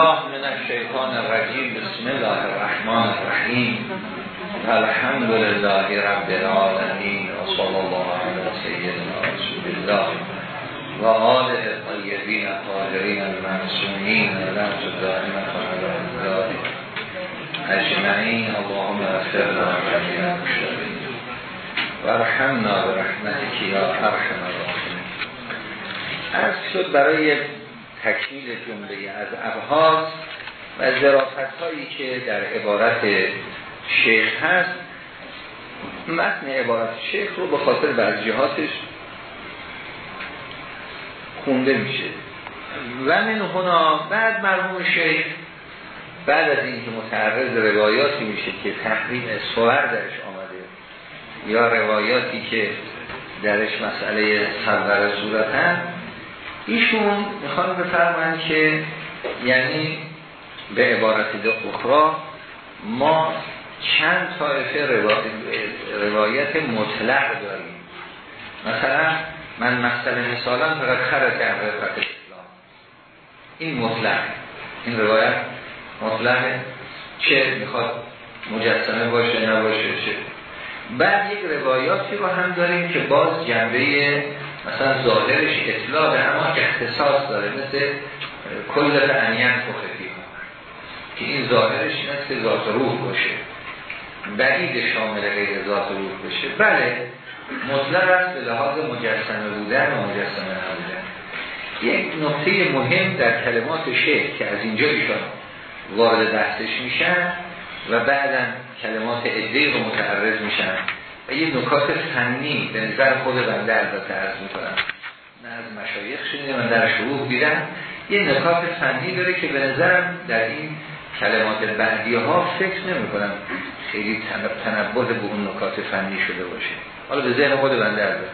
الله من الشیطان الرجیم بسم الله الرحمن الرحیم الحمد لله رب العالمین و صلی الله علی سیدنا رسول الله و آله طیبین طاهرین المنصومین لمس دائمت علی الله اجمعین. اللهم اغفر لنا المشتغلین و ارحمنا برحمتك یا ارحم الراحمین. از شد برای تکمیل جمله از ابحاث و ظرافت هایی که در عبارت شیخ هست متن عبارت شیخ رو به خاطر برجیهاتش خونده میشه. و من هنا بعد مرحوم شیخ بعد از اینکه متعرض روایاتی میشه که تحریم سوار درش آمده یا روایاتی که درش مسئله صور صورت هم ایشون می‌خوان بفرمایند که یعنی به عبارت اخرى ما چند طایفه روایت مطلق داریم. مثلا من مثل مثالا فقط خرد در روایت اسلام. این مطلق. این روایت مطلق چه می‌خواد مجسمه باشه نباشه چه. بعد یک روایاتی رو هم داریم که باز جنبه مثلا ظاهرش اطلاع اما اختصاص داره مثل کل فعنیان خفی که این ظاهرش مثل ذات روح باشه. بعید شامل غیر ذات روح بشه بله مطلق است به لحاظ مجسمه بودن و مجسمه نبودن. یک نقطه مهم در کلمات شیخ که از اینجا ایشان وارد بحثش میشن و بعدا کلمات ادهی رو متعرض میشن. یه نکات فنی به نظر خود بنده البته عرض می‌کنم. نه از مشایخ شنیده من در شروع دیدم. یه نکات فنی داره که به نظرم در این کلمات بعدی ها فکر نمی کنم خیلی تنبه به اون نکات فنی شده باشه. حالا به ذهن خود بنده البته.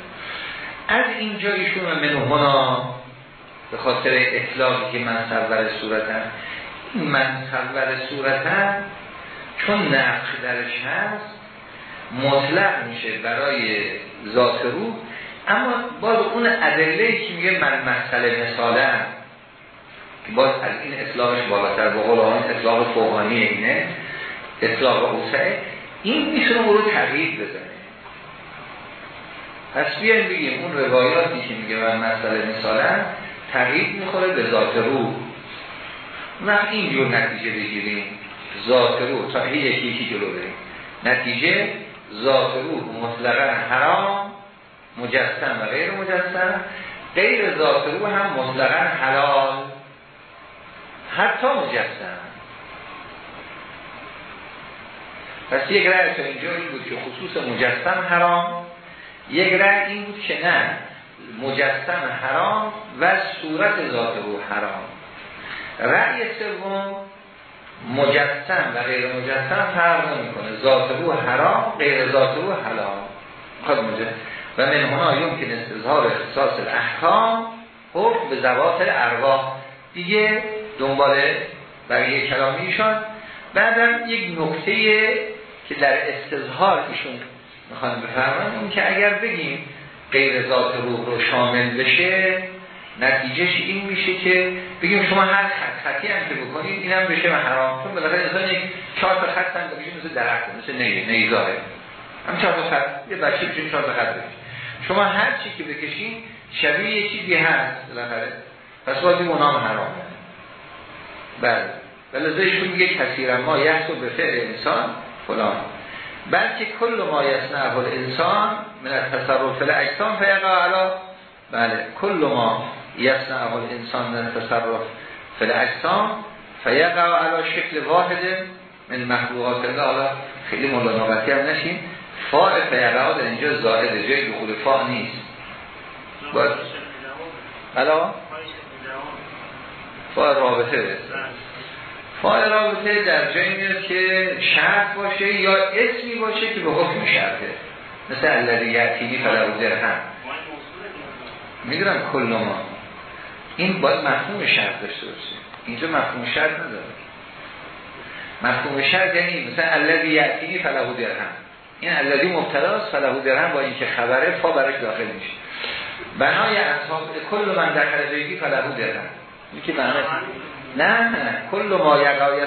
از اینجا ایشون من هنا به خاطر اطلاقی که من سرور صورتم من سرور صورتم چون نقش درش هست مطلق میشه برای ذات روح. اما باز اون ادله که میگه من مسئله مثاله که باز از این اطلاقش بالاتر به قول آن اطلاق فوقانی اینه اطلاق اوسعه. این می‌تونه رو تغییر بزنه پس بیایم بگیم اون روایاتی که میگه من مسئله مثاله تغییر می‌خوره به ذات روح. نه اینجور نتیجه بگیریم. ذات روح تا یکی یکی جلو بریم. نتیجه ذات روح مطلقا حرام مجسم و غیر مجسم. غیر ذات روح هم مطلقا حلال. حتی مجسم. پس یک رأی تا اینجا این بود که خصوص مجسم حرام یک رأی این بود که نه مجسم حرام و صورت ذات روح حرام. رأی سوم مجسم و غیر مجسم فرق کنه ذات روح حرام غیر ذات روح حلال. خود مجسم و من هنا که استظهار اختصاص الاحکام حکم به زوات ارواح. دیگه دنبال برای کلامیشان بعدم یک نکته که در استظهار ایشون می‌خوان بفرمان این که اگر بگیم غیر ذات روح رو شامل بشه نتیجهش این میشه که بگیم شما هر خط خطی هم که بکنید این هم بشه حرام. چون بالاخره انسان یک چهار تا خط هم بگیم مثل درخت مثل نی نیزاره هم چهار تا خط یه بچه بشه چهار تا خط بشه شما هر چی که بکشین شبیه یه چیزی هست بالاخره. پس باید این اونام حرامه بله. بله که میگه کسی ما یحسو به فعل انسان فلان. بلکه کل ما یصنعه الانسان من التصرف الاجسام فیقع علی. بله. کل ما یصنع الانسان من تصرف فل اجسام فیقع علی شکل واحد من محبوبات الله. حالا خیلی ملانابتی هم نشین فاع فیقع در اینجا زائد جای دخول فاع نیست. باید حالا فاع رابطه. فاع رابطه در جایی میاد که شرط باشه یا اسمی باشه که به حکم شرطه. مثل الذی یعتیلی فلو درهم. می‌دونم کل ما. این باید مفهوم شرط داشته باشه. اینجا مفهوم شرط نداره. مفهوم شرط یعنی مثلا الذی یعتینی فله درهم. این الذی مبتلاست فله درهم با اینکه خبره فا براش داخل میشه. بنای اصحاب کل من در بیتی فله درهم. این که معنی نه نه. کل ما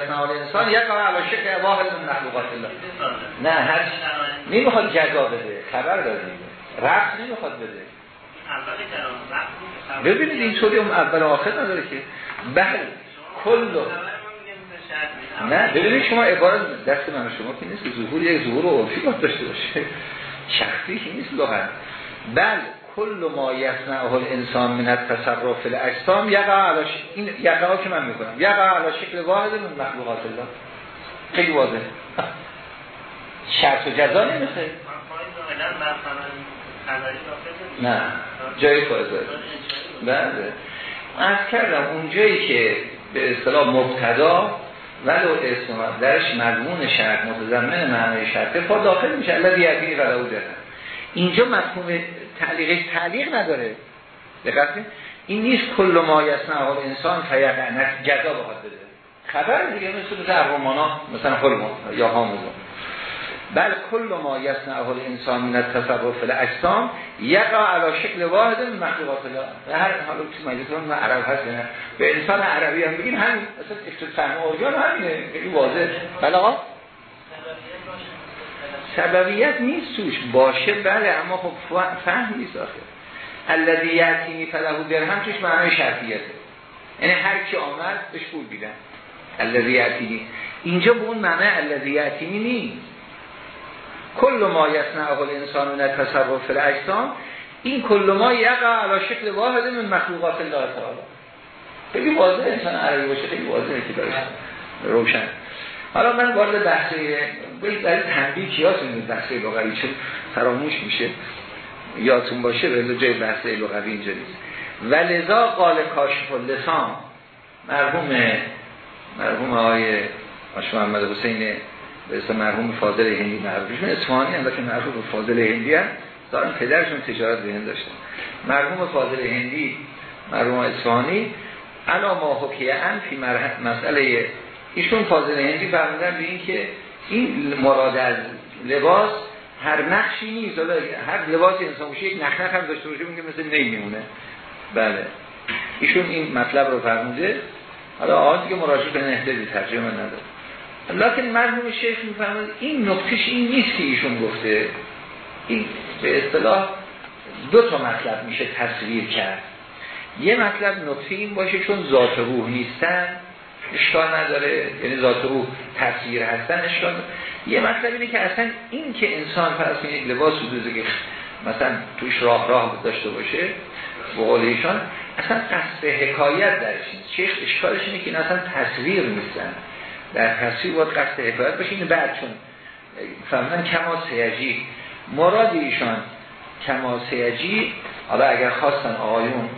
نهال انسان یقا علا شکل واحد من مخلوقات الله. نه هر نمی‌خواد جزا بده خبر داره رفت نمی‌خواد بده. ببینید این طوری اون اول آخر نداره که. بله کل نه ببینید شما عبارت دست من شما که نیست. ظهور یک ظهور عرفی باید داشته باشه. شخصی که نیست لغت بله کل ما یصنعه الانسان من التصرف الاجسام یقع علی این یقع که من می‌کنم. یقع علی شکل واحد من مخلوقات الله. خیلی واضح. شرط و جزا نمیخه نه. جای فایده بله. از کردم اونجایی که به اصطلاح مبتدا ولو اسم درش مضمون شرط متضمن معنی شرط پا داخل میشه. الذی یقین ولو اینجا مفهوم تعلیقش تعلیق نداره. دقت این نیست کل ما یسنه انسان فیقع جزا بخواد بده خبر دیگه مثل مثل مثلا خلما یا حامزون بل کل ما یسنه انسان من التصرف الاجسام یقع علی شکل واحد مخلوقات الله هر حالا تو مجلس ما عرب هست نه. به انسان عربی هم بگین همین. اصلا افتتاح اورجان همینه. خیلی واضح بله آقا؟ سببیت نیست توش. باشه بله اما خب فهم نیست آخه. الذی یعتینی فله درهم توش معنی شرطیته. یعنی هر کی آمد بهش پول بیدن الذی یعتینی اینجا به اون معنی الذی یعتینی نیست. کل ما یصنعه الانسان من تصرف الاجسام. این کل ما یقع علی شکل واحد من مخلوقات الله تعالی. خیلی واضحه انسان عربی باشه خیلی واضحه که داره روشن. حالا من وارد بحث برای تنبیه کیاس این بحث لغوی چون فراموش میشه. یادتون باشه به جای بحث لغوی اینجا نیست. ولذا قال کاشف اللسان مرحوم مرحوم آقای محمد حسین به اسم مرحوم فاضل هندی. معروفشون اصفهانی هم که مرحوم فاضل هندی هم دارن پدرشون تجارت به هند داشتن. مرحوم فاضل هندی مرحوم اصفهانی علا ما حکیه ان فی مسئله ایشون فاضل هندی فرمودن به این که این مراد از لباس هر نقشی نیست. هر لباس انسان باشه یک نخ هم داشته باشه میگه مثل نمیمونه بله. ایشون این مطلب رو فرموده. حالا آقا که مراجعه کنه احتیاجی ترجمه نداره. لکن مرحوم شیخ میفرمود این نکتهش این نیست که ایشون گفته. این به اصطلاح دو تا مطلب میشه تصویر کرد. یه مطلب نکته این باشه چون ذات روح نیستن اشکال نداره. یعنی ذات روح تصویر هستن اشکال یه مطلب اینه که اصلا این که انسان فرض یک لباس دوزه که مثلا توش راه راه داشته باشه به قول ایشان اصلا قصد حکایت درش نیست. شیخ اشکالش اینه که این اصلا تصویر نیستن. در تصویر باید قصد حکایت باشه. این بعد چون فهمدن کما سیجی مراد ایشان کما سیجی حالا اگر خواستن آقایون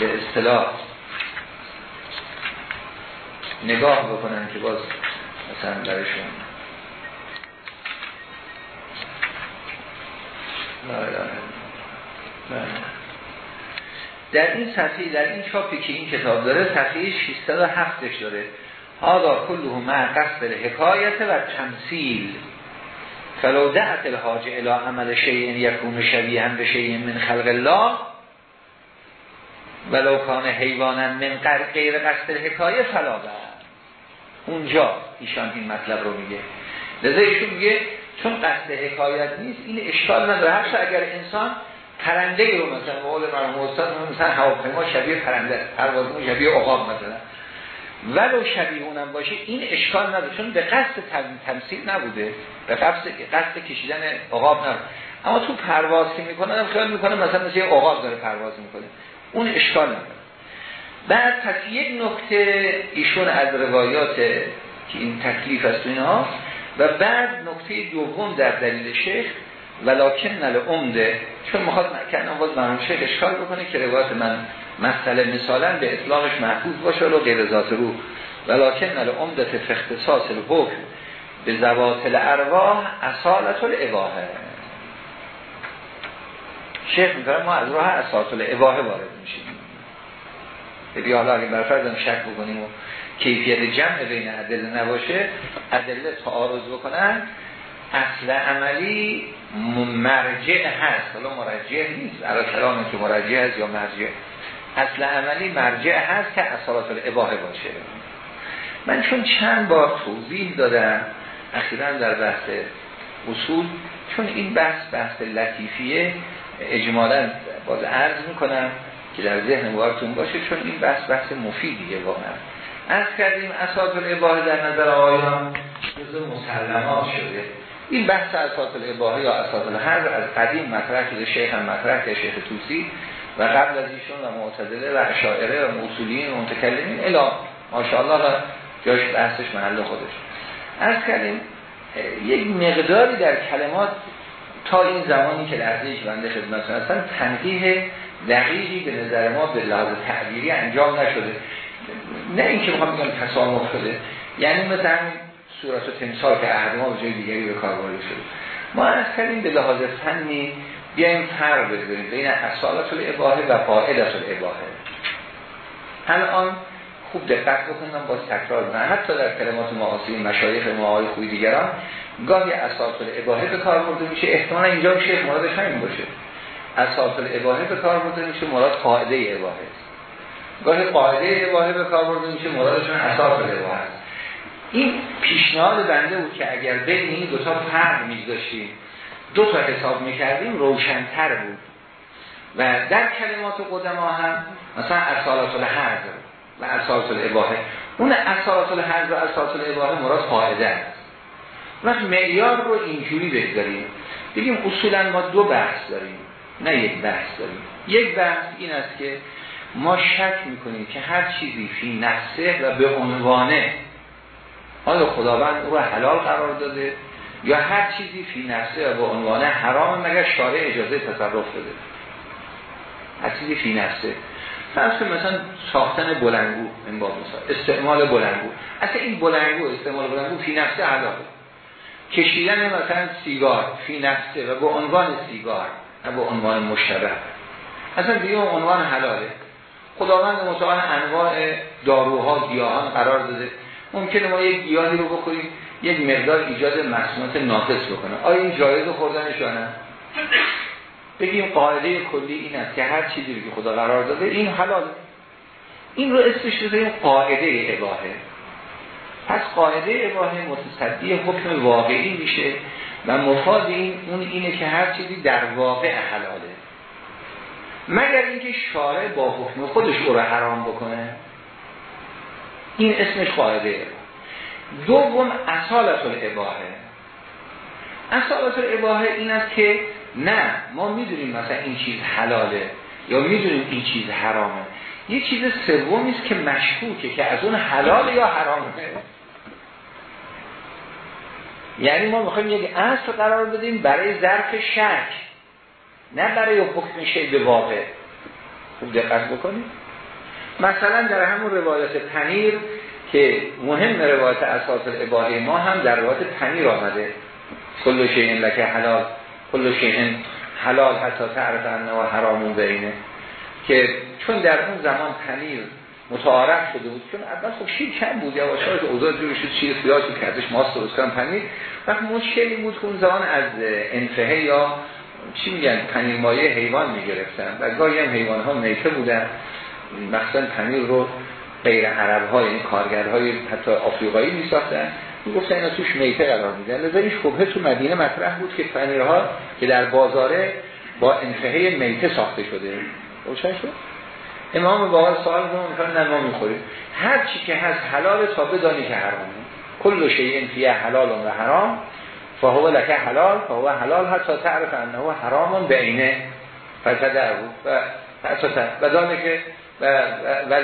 به اصطلاح نگاه بکنن که باز مثلا درشون در این صفحه در این چاپی که این کتاب داره صفحه 607 داره. هادا کله مع قصد حکایت و تمثیل فلو دعت الحاج الى عمل شیء یکون شبیه هم به شیء من خلق الله ولو کان حیوانا من غیر قصد حکایه فلا اونجا ایشان این مطلب رو میگه. لذا ایشون میگه چون قصد حکایت نیست این اشکال نداره. هر اگر انسان پرنده رو مثلا قول مرحوم استاد مثلا هواپیما شبیه پرنده پروازمون شبیه عقاب مثلا. ولو شبیه اونم باشه این اشکال نداره چون به قصد تمثیل نبوده به قصد قصد کشیدن عقاب نبوده. اما تو پرواز که می‌کنه خیال می‌کنه مثلا مثل عقاب داره پرواز می‌کنه. اون اشکال نداره. بعد پس یک نکته ایشون از روایات که این تکلیف است اینها و بعد نکته دوم در دلیل شیخ ولکن نل عمده چون می‌خواد کنم باز مرحوم شیخ اشکال بکنه که روایت من مسئله مثالا به اطلاقش محفوظ باشه و غیر ذات رو. ولکن نل عمده فختصاص الحکم به زوات الارواح اصالت الاباهه شیخ میگه ما از راه اصالت الاباهه وارد میشیم. بگی حالا اگه برفرزم شک بکنیم و کیفیت جمع بین عدل نباشه عدله تعارض بکنن اصل عملی مرجع هست. حالا مرجع نیست. علا کلامه که مرجع هست یا مرجع. اصل عملی مرجع هست که اصالات الاباحه باشه. من چون چند بار توضیح دادم اخیرا در بحث اصول چون این بحث بحث لطیفیه اجمالا باز عرض می‌کنم که در ذهن بارتون باشه چون این بحث بحث مفیدیه واقعا. از کردیم اساس الاباحه در نظر آیان جزء مسلمات شده. این بحث اساس الاباحه یا اساس هر از قدیم مطرح شده شیخ هم مطرح که شیخ توسی و قبل از ایشون و معتدله و اشاعره و موصولین و متکلمین الا ماشاءالله جاش بحثش محل خودش. از کردیم یک مقداری در کلمات تا این زمانی که لحظه بنده خدمت هستن تنقیه دقیقی به نظر ما به لحاظ تعبیری انجام نشده. نه اینکه می‌خوام بگم تسامح شده یعنی مثل همین صورت و تمثال که ما به جای دیگری به کار شده. ما از کردیم به لحاظ فنی بیایم فرق بذاریم بین اصالت الاباحه و قاعدت الاباحه. الان خوب دقت بکنم باز تکرار نه حتی در کلمات معاصی مشایخ ما خوی دیگران گاهی اساس الاباحه به کار برده میشه. احتمالا اینجا شیخ مرادش همین باشه. اساس الاباحه به کار برده میشه مراد قاعده اباحه است. گاهی قاعده اباحه به کار برده میشه مرادشون اساس الاباحه است. این پیشنهاد بنده بود که اگر بین این دو تا فرق میذاشتیم دو تا حساب می‌کردیم روشنتر بود. و در کلمات قدما هم مثلا اصالات الحرز و اساس الاباحه اون اساس الحرز و اساس الاباحه مراد قاعده است. وقت معیار رو اینجوری بگذاریم. بگیم اصولا ما دو بحث داریم نه یک بحث داریم. یک بحث این است که ما شک می‌کنیم که هر چیزی فی نفسه و به عنوانه آیا خداوند او رو حلال قرار داده؟ یا هر چیزی فی نفسه و به عنوانه حرام مگر شارع اجازه تصرف داده؟ هر چیزی فی نفسه. فرض مثلا ساختن بلنگو این با مثلا استعمال بلنگو. اصلا این بلنگو استعمال بلنگو فی نفسه حلاله کشیدن مثلا سیگار فی نفسه و به عنوان سیگار نه به عنوان مشتبه اصلا دیگه عنوان حلاله. خداوند متعال انواع داروها گیاهان قرار داده. ممکنه ما یک گیاهی رو بخوریم یک مقدار ایجاد مسمومیت ناقص بکنه. آیا این جایز خوردنش یا نه؟ بگیم قاعده کلی این است که هر چیزی که خدا قرار داده این حلال. این رو اسمش بزنیم قاعده اباهه. پس قاعده اباهه متصدی حکم واقعی میشه و مفاد این اون اینه که هر چیزی در واقع حلاله. مگر اینکه شارع با حکم خودش رو حرام بکنه؟ این اسمش قاعده دوم اصالت الاباهه اصالت الاباهه این است که نه ما می‌دونیم مثلا این چیز حلاله یا می‌دونیم این چیز حرامه. یه چیز سومی است که مشکوکه که از اون حلال یا حرامه. یعنی ما می‌خوایم یک اصل قرار بدیم برای ظرف شک نه برای حکم شی به واقع. خوب دقت بکنید. مثلا در همون روایت پنیر که مهم روایت اساس الاباحه ما هم در روایت پنیر آمده. کل شیء لکه حلال کل شیء حلال حتی تعرف انه و حرامون بینه. که چون در اون زمان پنیر متعارف شده بود چون اول خب شیر کم بود یا که اوضاع جور شد شیر که ازش ماست درست کنم پنیر. وقت مشکلی بود که اون زمان از انفهه یا چی میگن پنیر مایه حیوان می‌گرفتن. و گاهی هم حیوان ها میته بودن. مثلا پنیر رو غیر عرب این کارگرهای حتی آفریقایی می ساختن گفتن اینا توش میته قرار میدن. لذا این شبهه تو مدینه مطرح بود که پنیرها که در بازاره با انتهه میته ساخته شده. روشن شد؟ امام باقر سوال کنم نه ما می‌خوریم. هر چی که هست حلال تا بدانی که حرامه. کل شیء فیه حلال و حرام. فهو لکه حلال فهو حلال حتی تعرف انه حرام بینه فتدعو و و که و و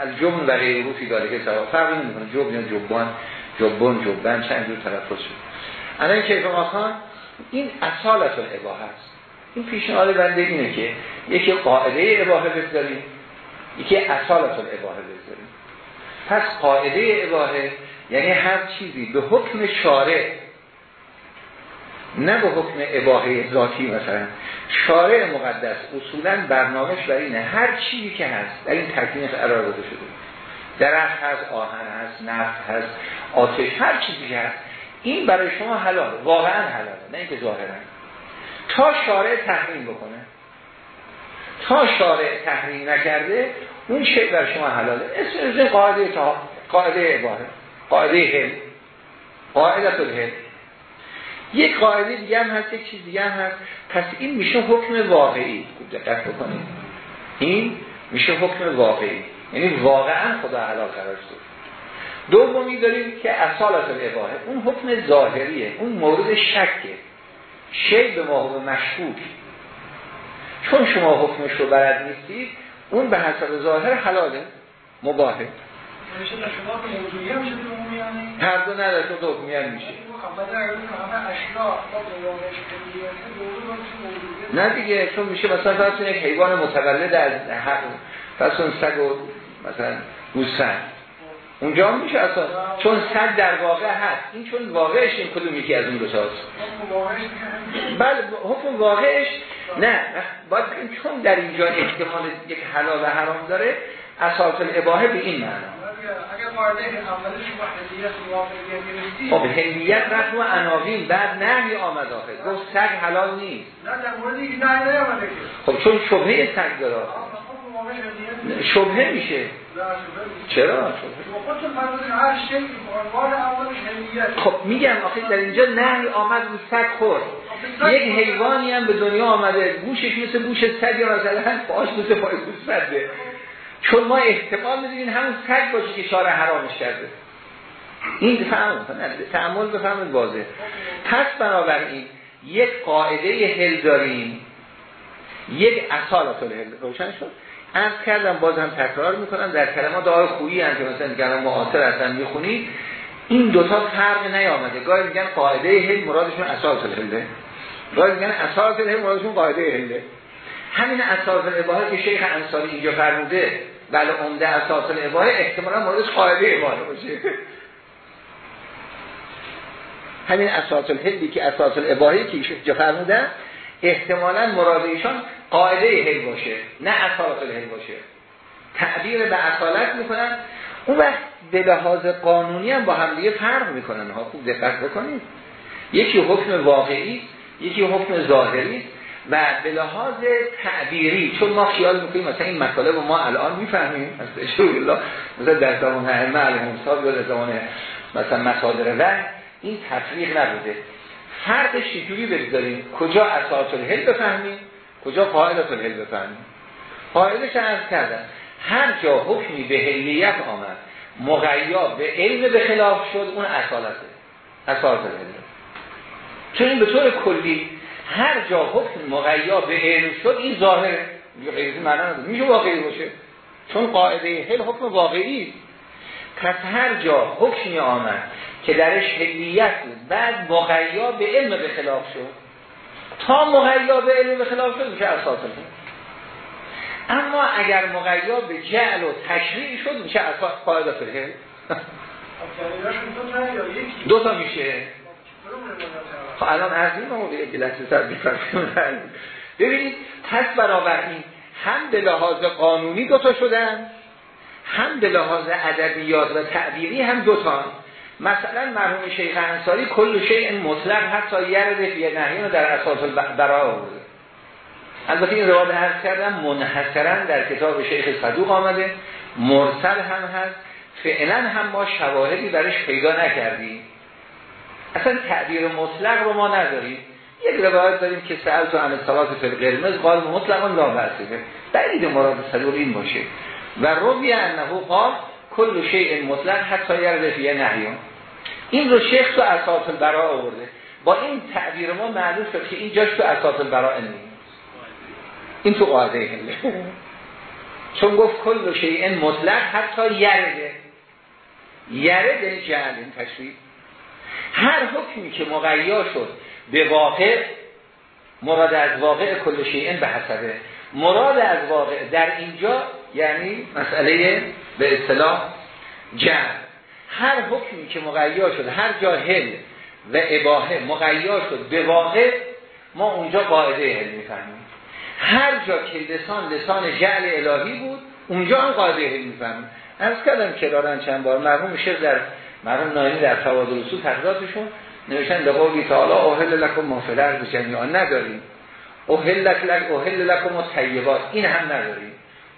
الجب و غیره فی داره که سوا فرقی نمی‌کنه. جبن یا جبان جبن چند جور تلفظ شد. الان کیف ماکان این اصالت الاباحه است. این پیشنهاد بنده اینه که یکی قاعده اباحه بذاریم یکی اصالت الاباحه بذاریم. پس قاعده اباحه یعنی هر چیزی به حکم شارع نه به حکم اباحه ذاتی مثلا. شارع مقدس اصولا برنامهش برای اینه. هر چیزی که هست در این تکلیف قرار داده شده. درخت هست آهن هست نفت هست آتش هر چیزی که هست این برای شما حلال. واقعا حلاله نه اینکه ظاهرا. تا شارع تحریم بکنه. تا شارع تحریم نکرده اون شی برای شما حلاله. اسم قاعده تا قاعده اباهه قاعده هل قاعده الهل یک قاعده دیگه هم هست یک چیز دیگه هم هست. پس این میشه حکم واقعی. خوب دقت بکنید. این میشه حکم واقعی. یعنی واقعا خدا حلال قرار شد دومی داریم که اصالت الاباهه اون حکم ظاهریه. اون مورد شکه. شی به ما مشکوک. چون شما حکمش رو برد نیستید اون به حسب ظاهر حلاله. مباهه. هر دو نداره تو میشه. نه دیگه چون میشه مثلا فرض یک حیوان متولد از حق اون سگ و مثلا گوسفند. اونجا هم میشه اصلا. چون سگ در واقع هست. این چون واقعش این کدوم یکی از اون دو تاست بله حکم واقعش نه. باید چون در اینجا احتمال یک حلال و حرام داره اساس الاباهه به این معنا. خب هلیت رفت و عناوین بعد نهی آمد آخه گفت سگ حلال نیست. خب چون شبهه سگ داره. شبهه میشه. چرا؟ خب میگم آخه در اینجا نهی آمد رو سگ خورد. یک حیوانی هم به دنیا آمده. گوشش مثل گوش سگ یا مثلا پاش مثل پای گوسفنده چون ما احتمال می‌دونیم همون سگ باشه که شارع حرامش کرده. این فهم تعمل بفهمید واضح پس بنابراین یک قاعده هل داریم. یک اصالت هل روشن شد؟ از کردم بازم تکرار می‌کنم در کلمات دعای خویی هم که مثلا دیگر معاصر هستن می‌خونید این دوتا فرق نیامده. گاهی میگن قاعده هل مرادشون اساس الهله گاهی میگن اساس الهل مرادشون قاعده هله همین اساس الاباهه که شیخ انصاری اینجا فرموده بله عمده اساس الاباهه احتمالا موردش قاعده اباهه باشه. همین اساس الهلی که اساس الاباهه که اینجا فرموده احتمالا مراد ایشان قاعده هل باشه نه اساس الهل باشه. تعبیر به اصالت می‌کنن. اون وقت به لحاظ قانونی هم با هم دیگه فرق می‌کنن. ها خوب دقت بکنید. یکی حکم واقعی یکی حکم ظاهری. و به لحاظ تعبیری چون ما خیال می‌کنیم مثلا این مطالب ما الان می‌فهمیم مثلا مثلا در زمان ائمه علیهم یا در زمان مثلا مصادر و این تفریق نبوده. فرقش چجوری بگذاریم؟ کجا اساس الهل بفهمیم؟ کجا قاعدت الهل بفهمیم؟ قاعدش از کردن هر جا حکمی به هلیت آمد مغیا به علم به خلاف شد اون اصالته اساس الهل چون به طور کلی هر جا حکم مغیا به علم شد این ظاهره غیرتی معنا نداره. میشه واقعی باشه. چون قاعده هل حکم واقعی. پس هر جا حکمی آمد که درش هلیت بود بعد مغیا به علم به خلاف شد. تا مغیا به علم به خلاف شد میشه اساس اما اگر مغیا به جعل و تشریع شد میشه اساس قاعده فقه دو تا میشه. خب الان این موقع یک لحظه سر ببینید پس این هم به لحاظ قانونی دوتا شدن هم به لحاظ ادبیات و تعبیری هم دوتا مثلا مرحوم شیخ انصاری کل شیء مطلق حتی یرد فی نهی در اساس برا آورده. البته این روایت عرض کردم منحصرا در کتاب شیخ صدوق آمده مرسل هم هست فعلا هم ما شواهدی برش پیدا نکردیم. اصلا تعبیر مطلق رو ما نداریم. یک روایت داریم که سأل تو عن صلات فی القرمز قال مطلقا لا بأسه بعید مراد صدوق این باشه. و روی انه قال کل شیء مطلق حتی یرد فی نهیون این رو شیخ تو اساس البراء آورده. با این تعبیر ما معلوم شد که این جاش تو اساس البراء نیست. این تو قاعده هله چون گفت کل شیء مطلق حتی یرده یرده جهل این تشریف هر حکمی که مغیا شد به واقع مراد از واقع کل شیء به حسبه. مراد از واقع در اینجا یعنی مسئله به اصطلاح جمع. هر حکمی که مغیا شد هر جا هل و اباهه مغیا شد به واقع ما اونجا قاعده هل می‌فهمیم. هر جا که لسان لسان جعل الهی بود اونجا هم قاعده هل می‌فهمیم. از کردم کرارن چند بار مرحوم شد در مرحوم نایمی در توادل سو تقریباتشون نوشتن به قولی تعالی اوهل لکم مافلر به جمعیان نداریم. اوهل لک اوهل لکم و طیبات این هم نداریم.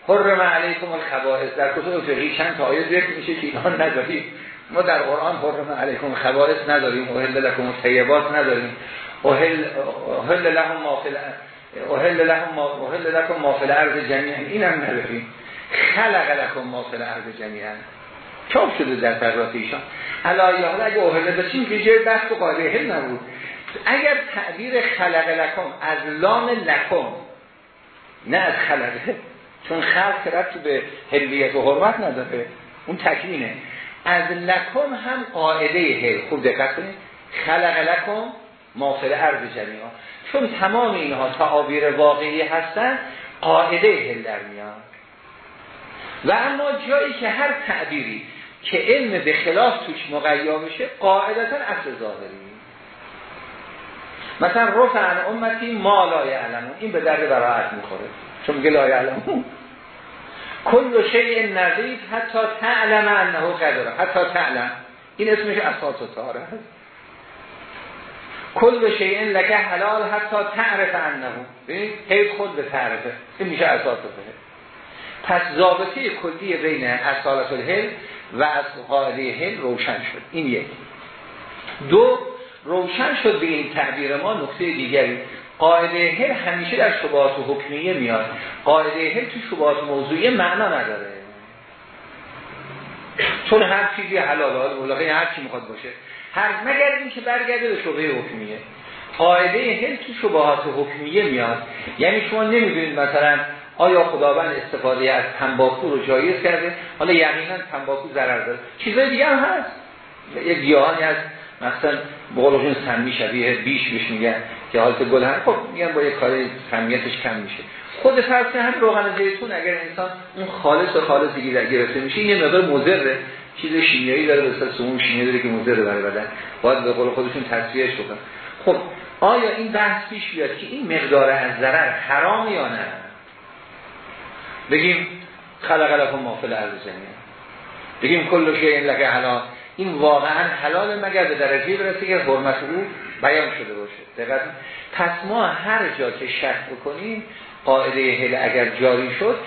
حرم علیکم الخبائث. در کتب فقهی چند تا آیه ذکر میشه که اینا نداریم. ما در قرآن حرم علیکم الخبائث نداریم. اهل لکم الطیبات نداریم. اهل لهم ما فی اهل لهم ما لکم ما فی الارض جمیعا. اینم نداریم. خلق لکم ما فی الارض چاپ شده در تقرات ایشان. علایه حالا اگه اوهله بسیم که جای بحث و قاعده نبود. اگر تعبیر خلق لکم از لام لکم نه از خلقه چون خلق رفت به هلیت و حرمت نداره. اون تکمینه از لکم هم قاعده هل خوب دقت کنید. خلق لکم مافل عرض جمیعا. چون تمام اینها تعابیر واقعی هستن قاعده هل در میاد و اما جایی که هر تعبیری که علم به خلاف توش مقیا بشه قاعدتا اصل ظاهری. مثلا رفع عن امتی ما لا یعلمون. این به درد براعت می‌خوره چون میگه لا یعلمون. کل شیء نظیف حتی تعلم انه قدره حتی تعلم. این اسمش اساس و تاره هست کل شیء لکه حلال حتی تعرف انه. ببین حیث خود به تعرفه. این میشه اساس فقه پس ضابطه کلی بین اصالت الهل و از قاعده هل روشن شد. این یک. دو روشن شد به این تعبیر ما نقطه دیگری. قاعده هل همیشه در شبهات حکمیه میاد. قاعده هل تو شبهات موضوعی معنا نداره. چون هر چیزی حلال ملاقه هر چی می‌خواد باشه. هر مگر این که برگرده به شبه حکمیه. قاعده هل تو شبهات حکمیه میاد. یعنی شما نمی‌دونید مثلا آیا خداوند استفاده از تنباکو رو جایز کرده؟ حالا یقینا تنباکو ضرر داره. چیزای دیگه هم هست. یک گیاهانی از مثلا بقولشون سمی شبیه بیش بهش میگن که حالت گل هم. خب میگن با یک کار سمیتش کم میشه. خود فرض هم روغن زیتون اگر انسان اون خالص و خالص گرفته میشه یه مقدار مضره. چیز شیمیایی داره به سموم شیمیایی داره که مضر برای بدن. باید به قول خودشون تصفیهش بکنن. خب آیا این بحث پیش بیاد که این مقدار از ضرر حرام یا نه؟ بگیم خلق لکم ما فی الارض بگیم کل شیء لک حلال. این واقعا حلال مگر به درجه برسه که حرمت او بیان شده باشه؟ دقیقا پس ما هر جا که شک بکنیم قاعده هل اگر جاری شد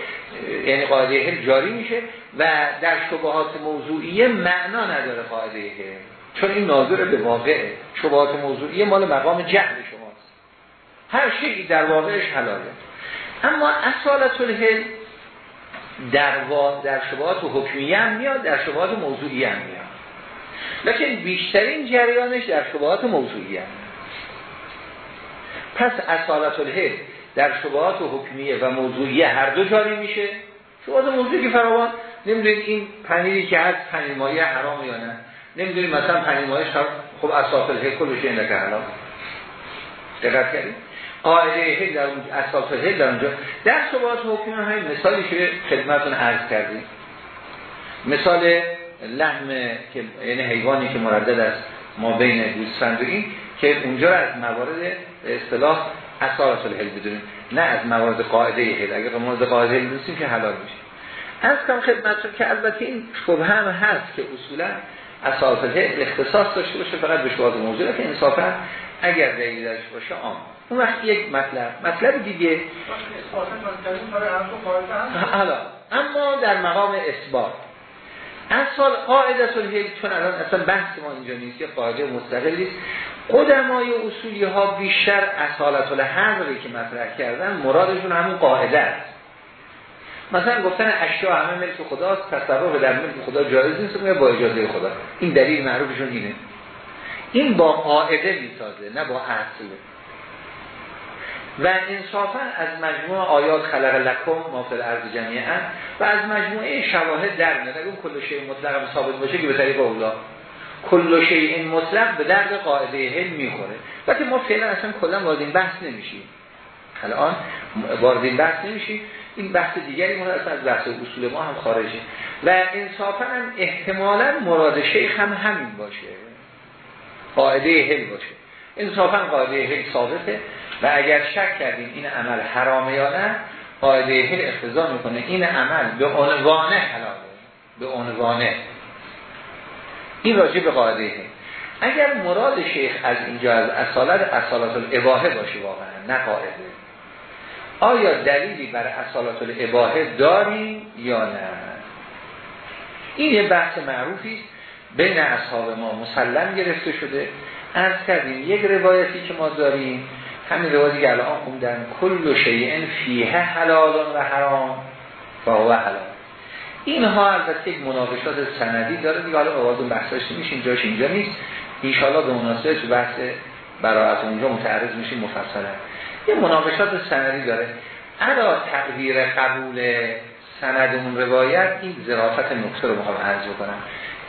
یعنی قاعده هل جاری میشه و در شبهات موضوعی معنا نداره قاعده هل چون این ناظر به واقعه. شبهات موضوعی مال مقام جهل شماست. هر شیعی در واقعش حلاله. اما اصالت الهل در, در شبهات حکمیه هم میاد در شبهات موضوعی هم میاد. لیکن بیشترین جریانش در شبهات موضوعی هم. پس اصالت الهد در شبهات حکمیه و موضوعی هر دو جاری میشه. شبهات موضوعی فراوان نمی‌دونید این پنیری که هست پنیر حرام یا نه. نمی‌دونید مثلا پنیر ماهی خب اصالت الهد کلش که حرام دقت کردید؟ قاعده هل در اون اساس هل در اونجا. در شبهات حکمیه همین مثالی که خدمتون عرض کردیم. مثال لحم که یعنی حیوانی که مردد است ما بین گوسفند و این که اونجا از موارد اصطلاح اصالت الهل بدونیم. نه از موارد قاعده هل اگر موارد قاعده هل بودیم که حلال میشه. از کم خدمتتون که البته این شبه هم هست که اصولا اساس الهل اختصاص داشته باشه فقط به شواز موضوع که انصافا اگر دلیل داشته باشه عام. اون وقت یک مطلب. مطلب دیگه حالا. اما در مقام اثبات. اصال قاعده هیل چون الان اصلا بحث ما اینجا نیست که قاعده مستقلی است قدمای اصولی ها بیشتر اصالت الحضری که مطرح کردن مرادشون همون قاعده است. مثلا گفتن اشیا همه ملک خداست تصرف در ملک خدا جایز نیست با اجازه خدا. این دلیل معروفشون اینه. این با قاعده می‌سازه نه با اصل. و انصافا از مجموع آیات خلق لکم ما فی الارض جمیعا و از مجموعه شواهد در میاد. اون کل شیء مطلق هم ثابت باشه که به طریق اولا. کل شیء مطلق به درد قاعده هل می‌خوره. وقتی ما فعلا اصلا کلا وارد این بحث نمیشیم. الان وارد این بحث نمیشیم. این بحث دیگری ما از بحث اصول ما هم خارجه. و انصافا هم احتمالا مراد شیخ هم همین باشه. قاعده هل باشه. انصافا قاعده هل ثابته و اگر شک کردیم این عمل حرامه یا نه قاعده هل اقتضا می‌کنه این عمل به عنوانه حلاله به عنوانه این راجع به قاعده هل اگر مراد شیخ از اینجا از اصالت اصالت الاباهه باشه واقعا نه قاعده. آیا دلیلی برای اصالات الاباحه داریم یا نه؟ این یه بحث معروفی بین اصحاب ما مسلم گرفته شده. از کردیم یک روایتی که ما داریم همین روایتی که الان خوندن کل شیئن فیه حلال و حرام و هو حلال. اینها البته یک مناقشات سندی داره دیگه حالا آواز اون بحثاش نمیشه جاش اینجا نیست. انشاءالله به مناسبه تو بحث براعت اونجا متعرض میشیم مفصلا. یه مناقشات سندی داره. علا تقدیر قبول سند اون روایت این ظرافت نقطه رو می‌خوام عرض کنم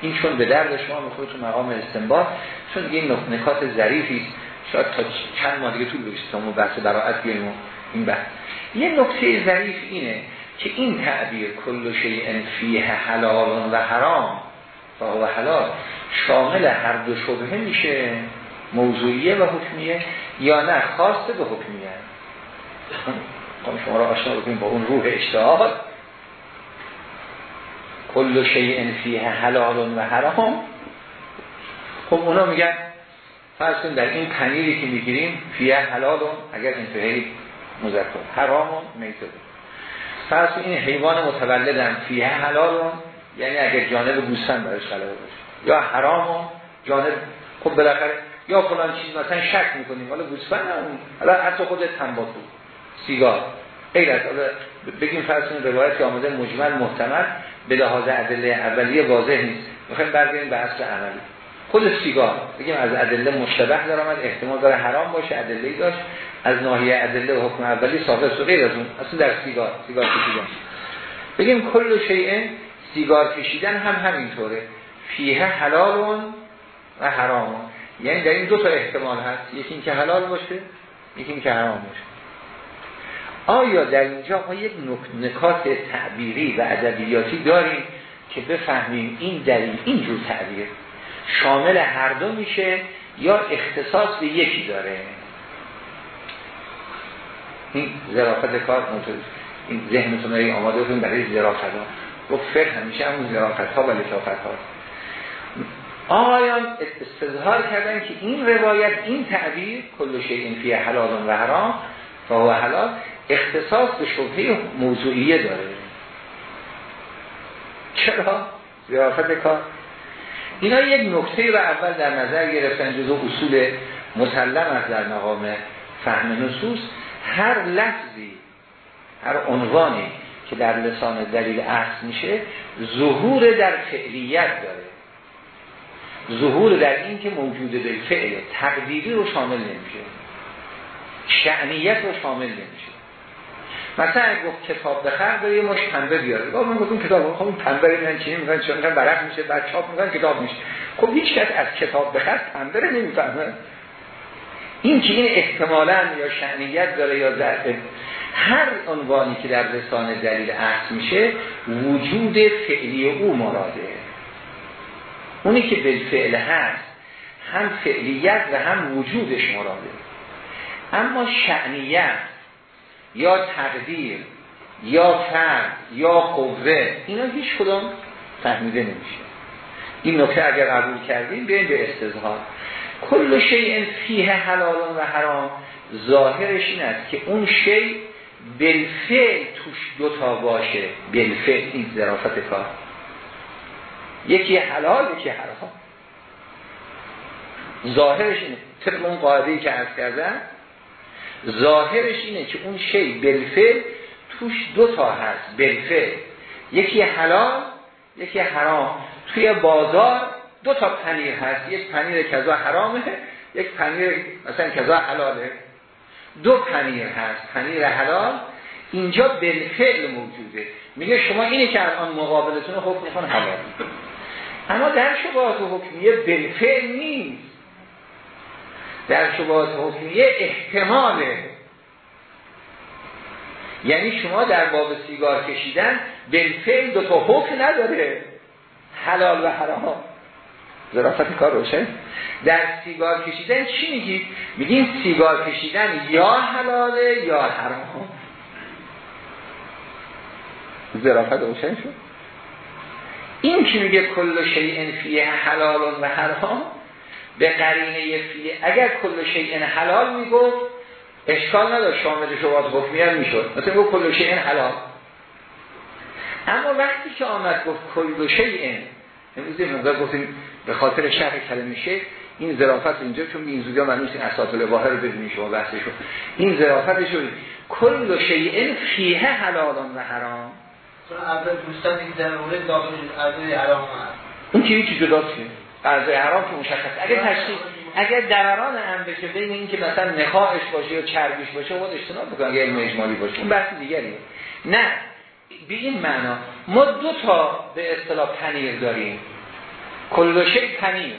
این چون به درد شما می‌خوره تو مقام استنباط چون این نکات ظریفی شاید تا چند ماه دیگه طول بکشه تا بحث براعت بیایم این بحث. یه نکته ظریف اینه که این تعبیر کل شیء فیه حلال و حرام و حلال شامل هر دو شبهه میشه موضوعیه و حکمیه یا نه خاصه به حکمیه. خب شما را آشنا بکنیم با اون روح اشتهاد کل شیء فیه حلال و حرام. خب اونا میگن فرض در این پنیری که می‌گیریم فیه حلال اگر انتهایی مذکر. حرام میتده فرض این حیوان متولدن فیه حلال یعنی اگر جانب گوسفند برش غلبه باشه. یا حرام جانب خب بالاخره یا فلان چیز مثلا شک می‌کنیم. حالا گوسفند حالا حتی خود تنباکو سیگار. غیر از بگیم فرض کنیم روایت که آمده مجمل محتمل به لحاظ ادله اولیه واضح نیست. می‌خوایم برگردیم به اصل عملی. خود سیگار بگیم از ادله مشتبه در آمد احتمال داره حرام باشه ادله داشت. از ناحیه ادله حکم اولی ثابت و غیر از اون. اصلا در سیگار سیگار کشیدن بگیم کل شیء سیگار کشیدن هم همینطوره. فیه حلال و حرام یعنی در این دو تا احتمال هست. یکی اینکه حلال باشه یکی اینکه حرام باشه. آیا در اینجا ما یک نکات تعبیری و ادبیاتی داریم که بفهمیم این دلیل اینجور تعبیر شامل هر دو میشه یا اختصاص به یکی داره؟ این ظرافت کار موتور این ذهنتون رو آماده کنیم برای ظرافت ها. و فقه همیشه همون ظرافت ها و لطافت ها. آقایان استظهار کردن که این روایت این تعبیر کل این فی حلال و حرام و هو حلال اختصاص به شبهه موضوعیه داره. چرا؟ ظرافت کار. اینا یک نکته رو اول در نظر گرفتن جزو اصول مسلم از در مقام فهم نصوص. هر لفظی هر عنوانی که در لسان دلیل اصل میشه ظهور در فعلیت داره. ظهور در این که موجود به فعل تقدیری رو شامل نمیشه. شعنیت رو شامل نمیشه. مثلا گفت کتاب بخر یه مش پنبه بیاره. با من گفتم کتاب خب این پنبه میگن چی میگن چون میگن برق میشه بعد چاپ میگن کتاب میشه. خب هیچ کس از کتاب بخر پنبه رو نمی‌فهمه. این که این احتمالا یا شعنیت داره یا در هر عنوانی که در رسانه دلیل اصل میشه وجود فعلی او مراده. اونی که بالفعل هست هم فعلیت و هم وجودش مراده. اما شعنیت یا تقدیر یا فرد یا قوه اینا هیچ کدام فهمیده نمیشه. این نکته اگر قبول کردیم بیایم به استظهار. کل شیء فیه حلال و حرام ظاهرش این است که اون شی بالفعل توش دوتا باشه. بالفعل این ظرافت کار. یکی حلال یکی حرام. ظاهرش اینه. طبق اون قاعده ای که عرض کردن ظاهرش اینه که اون شی بالفعل توش دو تا هست. بالفعل. یکی حلال یکی حرام. توی بازار دو تا پنیر هست. یک پنیر کذا حرامه یک پنیر مثلا کذا حلاله. دو پنیر هست. پنیر حلال. اینجا بالفعل موجوده. میگه شما اینی که الان مقابلتون حکم می‌خوان حلال. اما در شبهات حکمیه بالفعل نیست. در شبهات حکمیه احتماله یعنی شما در باب سیگار کشیدن بالفعل دو تا حکم نداره. حلال و حرام. ظرافت کار روشن در سیگار کشیدن چی میگید؟ میگین سیگار کشیدن یا حلاله یا حرام. ظرافت روشن شد. این که میگه کل شیء فیه حلال و حرام به قرینه فیه اگر کل شیء حلال می‌گفت اشکال نداشت شامل شبهات حکمیه می‌شد. مثلا گفت کل این حلال. اما وقتی که آمد گفت کل این امروز مقدار گفتیم به خاطر شرح کلمه شیخ این ظرافت اینجا چون این زودیا منوس این اساط الواهر رو ببینید شما بحثشو. این ظرافتش کل این فیه حلالان و حرام. چون اول دوستان این در مورد داخل ارزه حرام هست اون که یکی جداست ارزه حرام که مشخص اگر تشکیل اگر درران هم بشه بین این که مثلا نخواهش باشه یا چربیش باشه خود اجتناب بکنن اگر علم اجمالی باشه. اون بحث دیگریه نه. به این معنا ما دو تا به اصطلاح پنیر داریم. کلوشه پنیر.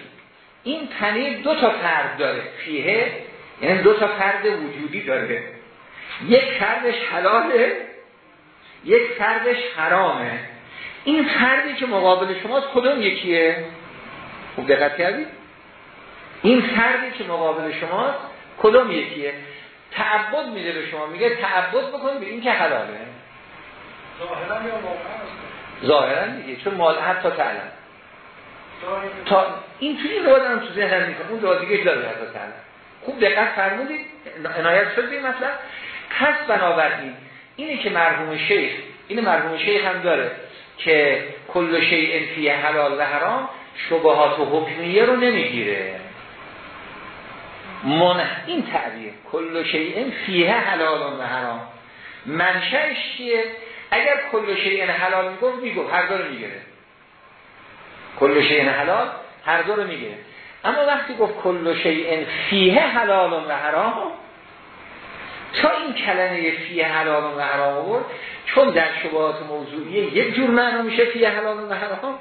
این پنیر دو تا فرد داره. فیه یعنی دو تا فرد وجودی داره. یک فردش حلاله یک فردش حرامه. این فردی که مقابل شماست کدوم یکیه؟ خوب دقت کردید این فردی که مقابل شماست کدوم یکیه؟ تعبد میده به شما میگه تعبد بکن به این که حلاله. ظاهرا دیگه چون مال حتی تعلم. تا این توی رواد هم تو ذهن می‌کنه اون رواد دیگه داره حتی تعلم. خوب دقت فرمودید عنایت شد به این مطلب. پس بنابراین اینه که مرحوم شیخ این مرحوم شیخ هم داره که کل شیء فی حلال و حرام شبهات و حکمیه رو نمی‌گیره. من این تعبیر. کل شیء فیه حلال و حرام. منشأش چیه؟ اگر کل شیء حلال می‌گفت می‌گفت. هر دو رو می‌گیره. کل شیء حلال هر دو رو می‌گیره. اما وقتی گفت کل شیء فیه حلال و حرام تا این کلمه فیه حلال و حرام چون در شبهات موضوعیه یک جور معنا میشه فیه حلال و حرام.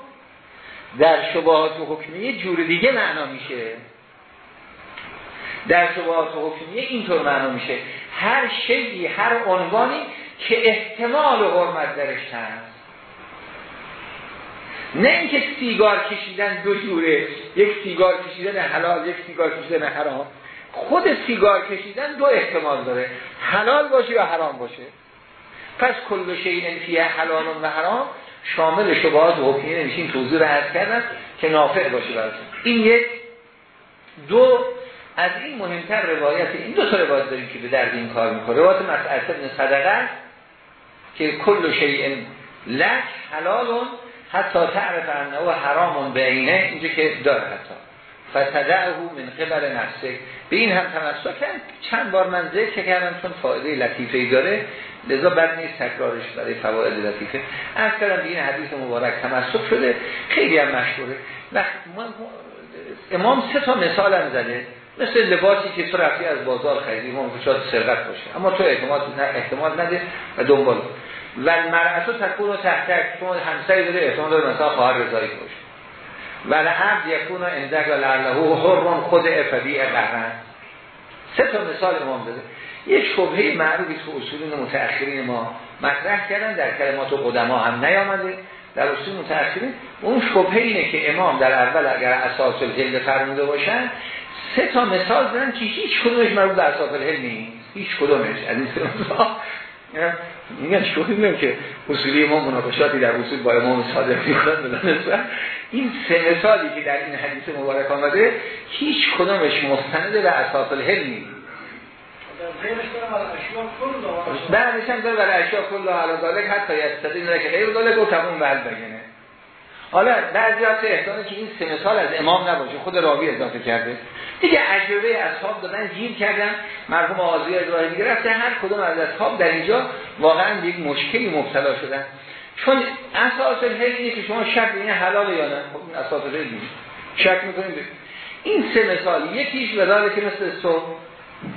در شبهات حکمیه جور دیگه معنا میشه. در شبهات حکمیه اینطور معنا میشه. هر شیعی هر عنوانی که احتمال حرمت درش هست. نه اینکه سیگار کشیدن دو جوره یک سیگار کشیدن حلال یک سیگار کشیدن حرام. خود سیگار کشیدن دو احتمال داره حلال باشه یا حرام باشه. پس کل شیء فیه حلال و حرام. شامل شبهات و حکمی نمیشین توضیح رو عرض کردن که نافع باشه براتون. این یک. دو از این مهمتر روایت این دو تا روایت داریم که به درد این کار می‌کنه روایت مسعد ابن صدقه که کل شیء لک حلال حتی تعرف انه حرام بینه اینجا که داره حتی. فتدعه من قبل نفسه. به این هم تمسک کرد چند بار من ذکر کردم چون فایده لطیفه داره. لذا بد نیست تکرارش برای فواید لطیفه. از کردم این حدیث مبارک تمسک شده. خیلی هم مشهوره. امام سه تا مثال هم زده. مثل لباسی که تو رفتی از بازار خریدی ممکن شاید سرقت باشه. اما تو احتمال احتمال نده و دنبال. و مرأتو تکون و تحتک چون همسری داره احتمال داره مثلا خواهر رضایی باشه. و لعبد یکون و اندک و لعله حرم خود افدی قهرن سه تا مثال امام داده یک شبهه معروفی تو اصولین متأخرین ما مطرح کردن در کلمات قدما هم نیامده. در اصول متأخرین اون شبهه اینه که امام در اول اگر اساس الهل فرموده باشن سه تا مثال دارن که هیچ کدومش مربوط به اساس الهل نیست. هیچ کدومش. از این میگن شوخی میگم که اصولی ما مناقشاتی در اصول با امام صادق می‌کنن. این سه مثالی که در این حدیث مبارک آمده هیچ کدامش مستند به اساس الهل نیست. بعدش هم داره برای اشیاء کل علا ذالک حتی نه که غیر ذالک و تمون بعد بگنه حالا بعضی هست احتانه که این سه مثال از امام نباشه خود راوی اضافه کرده. دیگه عجبه اصحاب دادن گیر کردن مرحوم آزی ابراهیمی گرفته هر کدوم از اصحاب در اینجا واقعا یک مشکلی مبتلا شدن. چون اساس اینه که شما شک این حلال یا نه. خب این اساس نیست. شک می‌کنیم. این سه مثال یکیش بداره که مثل تو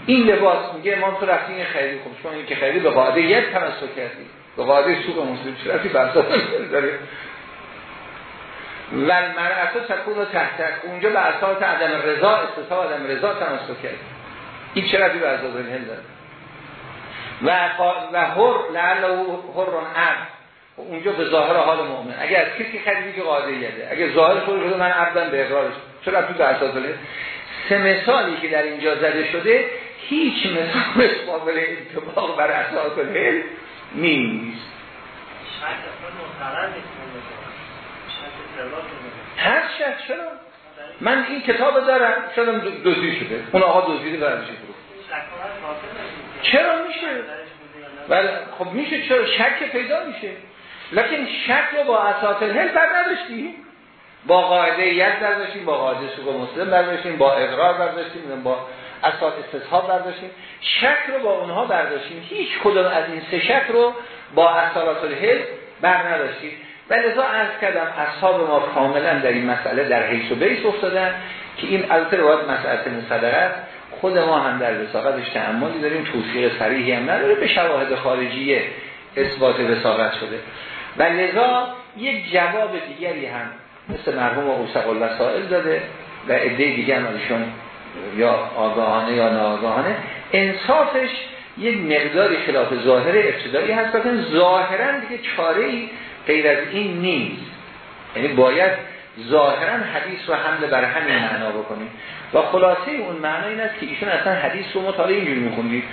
این لباس میگه امام تو رفتی این خیلی خب شما این که خیلی به قاعده یک تمسک کردی. به قاعده سوق مسلم چرا بر داره و مرأتو تکون و تحت. اونجا به اساس عدم رضا استثاب عدم رضا تمسک کرد این چه رفتی به اساس هند داره و و هر لعل هر عبد. اونجا به ظاهر حال مؤمن. اگر کسی خریدی که قاعده یده اگر ظاهر خود من عبدم به اقرارش. چه رفتی به اساس سه مثالی که در اینجا زده شده هیچ مثال قابل انتباق بر اساس الهل نیست. هر شد چرا؟ من این کتاب دارم شدم دوزی شده. اون آقا دوزیده برو چرا میشه؟ ولی خب میشه چرا؟ شک پیدا میشه. لکن شک رو با اساس الهل بر نداشتیم با قاعده ید برداشتیم با قاعده سوق مسلم برداشتیم با اقرار برداشتیم با اساس استصحاب برداشتیم. شک رو با اونها برداشتیم. هیچ کدوم از این سه شک رو با اصالات الهل بر نداشتیم. و لذا از کردم اصحاب ما کاملا در این مسئله در حیث و بیس افتادن که این البته روایت مسئله مصدقه است. خود ما هم در وساقتش تعملی داریم توصیق صریحی هم نداره به شواهد خارجیه اثبات وساقت شده. و لذا یک جواب دیگری هم مثل مرحوم اوسق الوسائل داده و عده دیگر ایشون یا آگاهانه یا ناآگاهانه. انصافش یک مقداری خلاف ظاهر ابتدایی هست که ظاهرا دیگه چاره ای غیر از این نیست. یعنی باید ظاهرا حدیث رو حمل بر همین معنا بکنیم. و خلاصه اون معنا این است که ایشون اصلا حدیث رو مطالعه اینجوری میخوندید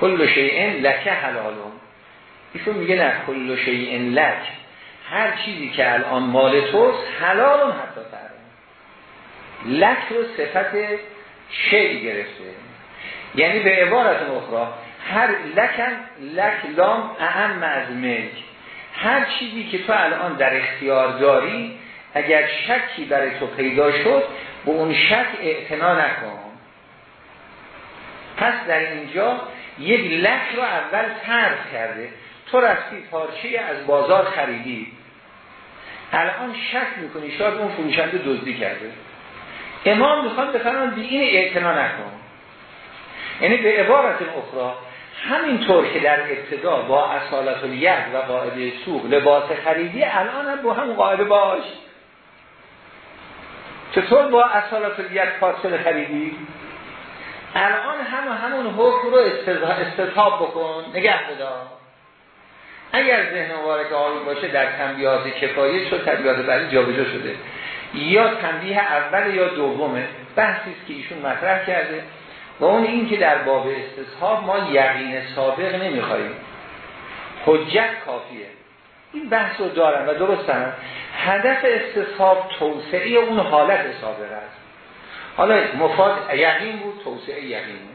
کل شیء لکه حلالون. ایشون میگه نه کل شیء لک. هر چیزی که الان مال توست حلالون حتی تره لک رو صفت شیع گرفته. یعنی به عبارت اخرى هر لکن لک لام اهم از هر چیزی که تو الان در اختیار داری اگر شکی برای تو پیدا شد به اون شک اعتنا نکن. پس در اینجا یک لک رو اول ترک کرده. تو رفتی پارچه از بازار خریدی. الان شک می‌کنی شاید اون فروشنده دزدی کرده. امام می‌خواد بفرمان بی این اعتنا نکن. یعنی به عبارت اخرى همینطور که در ابتدا با اصالت الید و قاعده سوق لباس خریدی الان هم با هم قاعده باش. چطور با اصالت الید فاصله خریدی؟ الان هم همون حکم رو استثاب بکن. نگه بدار اگر ذهن مبارک آقای باشه در تنبیهات کفایه شد تنبیهات بعدی جابجا شده؟ یا تنبیه اول یا دومه؟ بحثی است که ایشون مطرح کرده. و اون این که در باب استصحاب ما یقین سابق نمی‌خوایم حجت کافیه. این بحث رو دارن و درست هم هدف استصحاب توسعه اون حالت سابق است. حالا مفاد یقین بود توسعه یقین بود.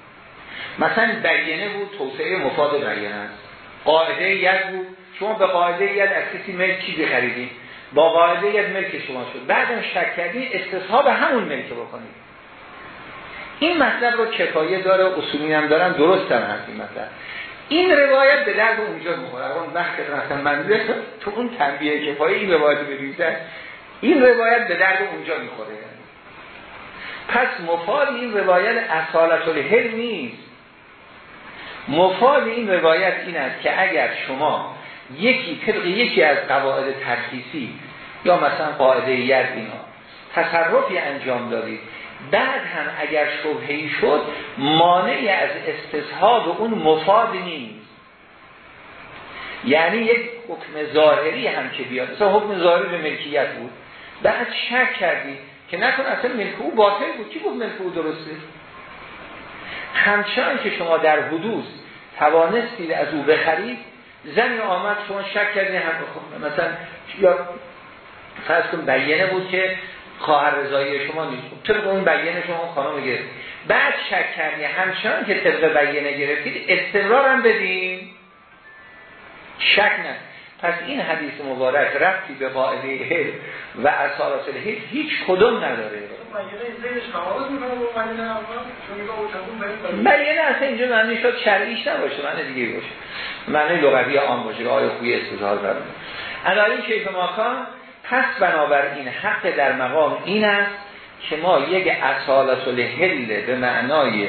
مثلا بیانه بود توسعه مفاد بیانه است. قاعده ید بود. شما به قاعده ید از کسی ملک چیزی خریدید با قاعده ید ملک شما شد. بعدم شک کردید استصحاب همون ملک بکنید این مطلب رو کفایه داره اصولی هم دارن درست هم هست این مطلب. این روایت به درد اونجا می‌خوره. اون وقت مثلا من تو اون تنبیه کفایه این روایت بریزن این روایت به درد اونجا می‌خوره. پس مفاد این روایت اصالت الهل نیست. مفاد این روایت این است که اگر شما یکی طبق یکی از قواعد ترخیصی یا مثلا قاعده ید اینا تصرفی انجام دادید بعد هم اگر شبهی شد مانعی از استصحاب اون مفاد نیست. یعنی یک حکم ظاهری هم که بیاد. مثلا حکم ظاهری به ملکیت بود. بعد شک کردی که نکن اصلا ملک او باطل بود. کی گفت ملک او درسته؟ همچنان که شما در حدوث توانستید از او بخرید زنی آمد شما شک کردی هم مثلا یا فرض کن بیانه بود که خواهر رضایی شما نیست. طبق اون بیانه شما خانم گرفت بعد شک کردی همچنان که طبق بیانه گرفتید استمرار هم بدین. شک نه پس این حدیث مبارک رفتی به قاعده و اصالات هیچ هیچ کدوم نداره. بیانه اصلا اینجا معنی شد شرعیش نباشه معنی دیگه باشه. معنی لغوی آن باشه که آیا خوی استظهار برمونه علایین کیف ماکان پس بنابراین حق در مقام این است که ما یک اصالت الهل به معنای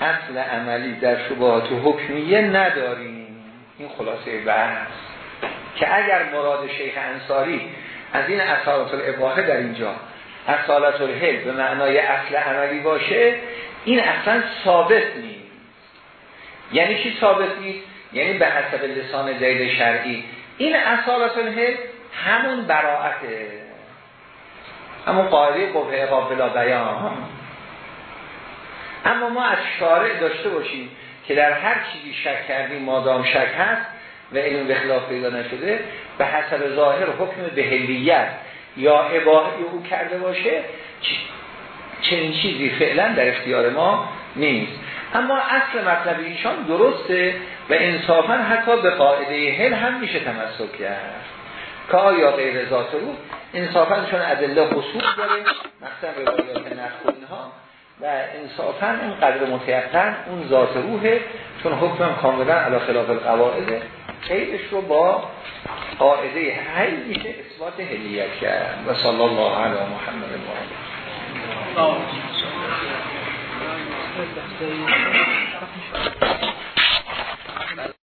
اصل عملی در شبهات حکمیه نداریم. این خلاصه بحث. که اگر مراد شیخ انصاری از این اصالت الاباحه در اینجا اصالت الهل به معنای اصل عملی باشه این اصلا ثابت نیست. یعنی چی ثابت نیست؟ یعنی به حسب لسان دلیل شرعی. این اصالت الهل همون براعته. همون قاعده قوه قابلا بیان. اما ما از شارع داشته باشیم که در هر چیزی شک کردیم مادام شک هست و این به خلاف پیدا نشده به حسب ظاهر حکم بهلیت یا اباهی او کرده باشه چنین چیزی فعلا در اختیار ما نیست. اما اصل مطلب ایشان درسته و انصافا حتی به قاعده هل هم میشه تمسک کرد. که آیا غیر ذات رو انصافا چون ادله حصول داره مثلا روایات نخل اینها و انصافا این قدر متیقن اون ذات روحه چون حکم کاملا علا خلاف القواعده قیدش رو با قاعده حل میشه اثبات هلیت کرد. و صلی الله علی محمد و